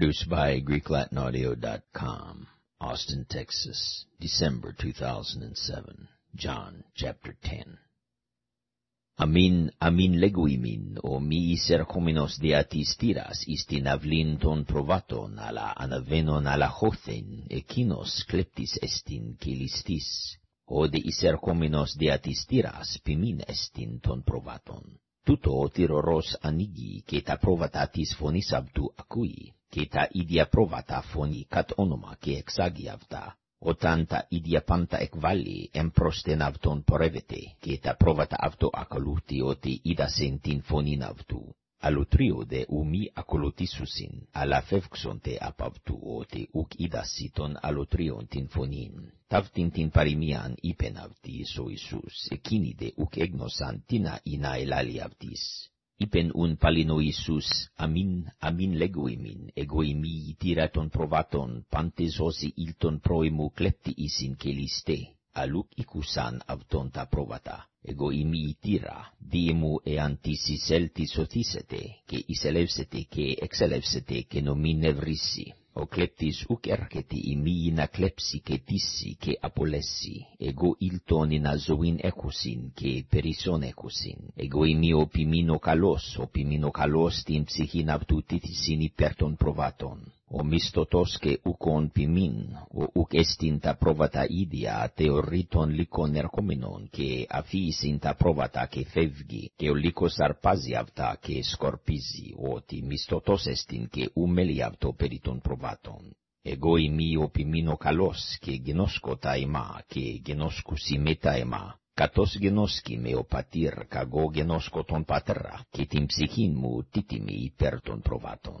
Produced by GreekLatinAudio.com, Austin, Texas, December 2007. John chapter 10. Amin, amin leguimin, o mi isercomenos de atistiras istin avlin ton provaton ala anavenon ala hothen, ekinos kleptis estin kilistis, o de isercomenos de atistiras pimin estin ton provaton. Tuto tiroros anigi, ke ta και τα ίδια πρόβατα φωνή κατ' όνομα και εξάγιαυτα. όταν τα ίδια πάντα εκβάλλει εμπρόστεν αυτόν πορεύεται, και τα πρόβατα αυτό ακολούθη ότι είδασεν την φωνήν αυτού. Αλλοτρίο δε ουμί ακολουθήσουσιν, αλλά φεύξονται απ' αυτού ότι ουκ είδασι τον αλλοτρίων την φωνήν. Ταύτην την παροιμίαν είπεν αυτοίς ο Ιησούς, εκείνοι δε ουκ έγνωσαν τίνα ή να ελάλει αυτοίς palino Isus, amin, amin leguimin, egoimi tiraton provaton, pantes osi ilton proimu klepti isin keliste, aluk ikusan avton ta provata. Ego imi itira, diemu e antisi selti sotisete, ke iselevsete, ke exelevsete, ο κλέπτης ουκ έρχεται ημίη να κλέψει και τύσει και απολέσει, εγώ ήλτον ενα ζωήν έχουσιν και περισσόν έχουσιν. Εγώ είμαι ο ποιμήν ο καλός, ο ποιμήν ο καλός την ψυχήν αυτού τήθησιν υπέρ των προβάτων ομισθωτός και ουκον ποιμήν, ο ουκ εστίν τα πρόβατα ίδια θεωρήτων λύκων ερχόμενων, και αφήσιν τα πρόβατα και φεύγει, και ο λύκος αρπάζει αυτά και σκορπίζει, ότι μισθωτός εστίν και ουμέλει αυτό περί των πρόβατων. Εγώ είμαι ο ποιμήν ο καλός, και γνώσκω τα εμά, και γνώσκω σημεί τα εμά. Κατός γνώσκει με ο πατήρ, καγό γνώσκω τον πατέρα, και την ψυχήν μου τίτιμη υπέρ προβάτων.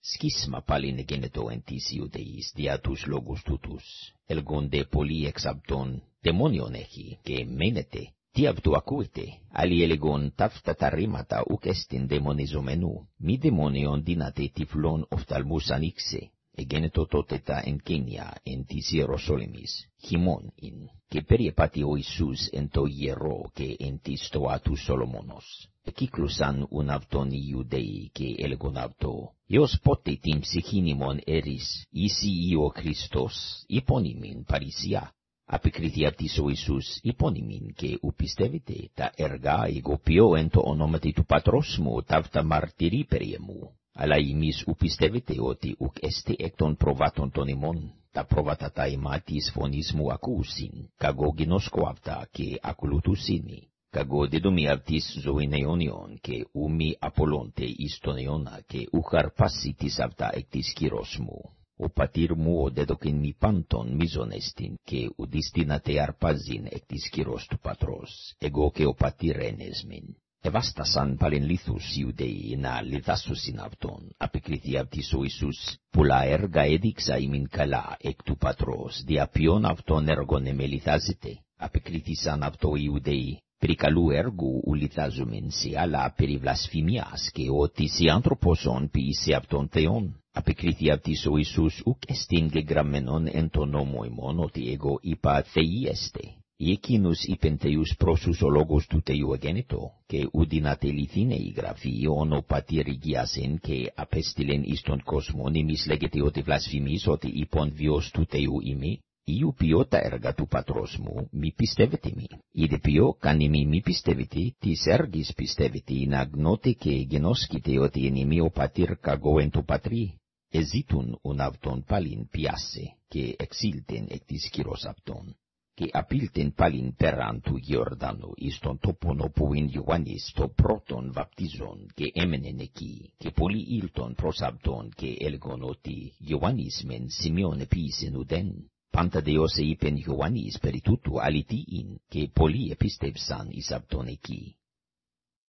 σκίσμα πάλιν γένετο εν της Ιουδαή δια τους λόγους τούτους. Ελγόνται πολλοί εξ δαιμόνιον έχει και μένετε. Τι αυτού ακούετε, άλλοι ταύτα τα ρήματα ουκ εστιν δαιμονιζομενού. Μη δαιμόνιον δύνατε τυφλών οφθαλμούς ανοίξε. Εγένετο τότε τα εν κένια εν της Ιεροσόλυμης. Χειμών ειν. Και περιεπάτη ο Ισού εν Ιος πότε την ψυχήν ημών έρης, Ισί ή ο Χριστός, υπόν ημίν παρησιά. Απικρίτη απ' της ο Ιησούς, υπόν ημίν και ου πιστεύετε, τα εργά εγωπιώ εν το ονόματι του Πατρός μου, ταύτα μαρτυρί περί εμού. Αλλά εμείς ου πιστεύετε ότι ουκ εστί εκ των προβάτων των ημών, τα πρόβατα τα ημά της φωνής μου ακούσιν, καγόγινος κοαυτά και ακολουθούσιν καγώ δίδομι αυτής ζωήν αιώνιον και ούμι απολώντε εις τον αιώνα και ούχαρ πάση της αυτά εκ της κύρος μου. Ο πατήρ μου ο δέδοκιν μη πάντων μίζονεστην και ουδίστην ατε αρπάζιν εκ της κύρος του πατρός, εγώ και ο πατήρ ένεσμιν. Εβάστασαν παλιν λίθους Ιουδαίοι να λιθάσουσιν αυτόν, απεκριθεί αυτής ο Ιησούς, πουλά έργα έδειξα ημιν καλά εκ του πατρός, δια ποιον Περικαλού έργου ουλιθάζομεν σε, αλλά περί βλασφημιάς και ότι σε άνθρωποσον ποιήσε από τον Θεόν. Απεκρίθη αυτής ο Ιησούς ουκ εστίνγε γραμμένον εν το νόμο ημών ότι εγώ είπα θεΐεστε. Ή εκείνους είπεν θεούς πρόσους λόγος του θεού και ούτι η γραφή, όνο πατήρ και απέστειλεν εις τον Ιου ποιό τα έργα του πατρός μου, μη πιστεύετε μη. Ιδε ποιό κάνει μη μη πιστεύετε, τις έργης πιστεύετε, να γνώτε και γνώσκετε ότι είναι μη ο πατήρ καγό εν του πατρί. Εζήτουν ον αυτον πάλιν πιάσε, και εξήλτεν εκ της. Και απήλτεν πάλιν πέραν του Γιορδάνου, εις τον τόπον όπου είναι Ιωάννης το πρώτον βαπτίζον, και έμενεν εκεί, και πολλοί ήλτον προς αυτον, και έλεγον ότι Ιωάννης μεν σημείων επίησεν. Πάντα δεός είπεν Ιωάννης περί τούτου αλητή ειν και πολλοί επίστευσαν εις αυτόν εκεί.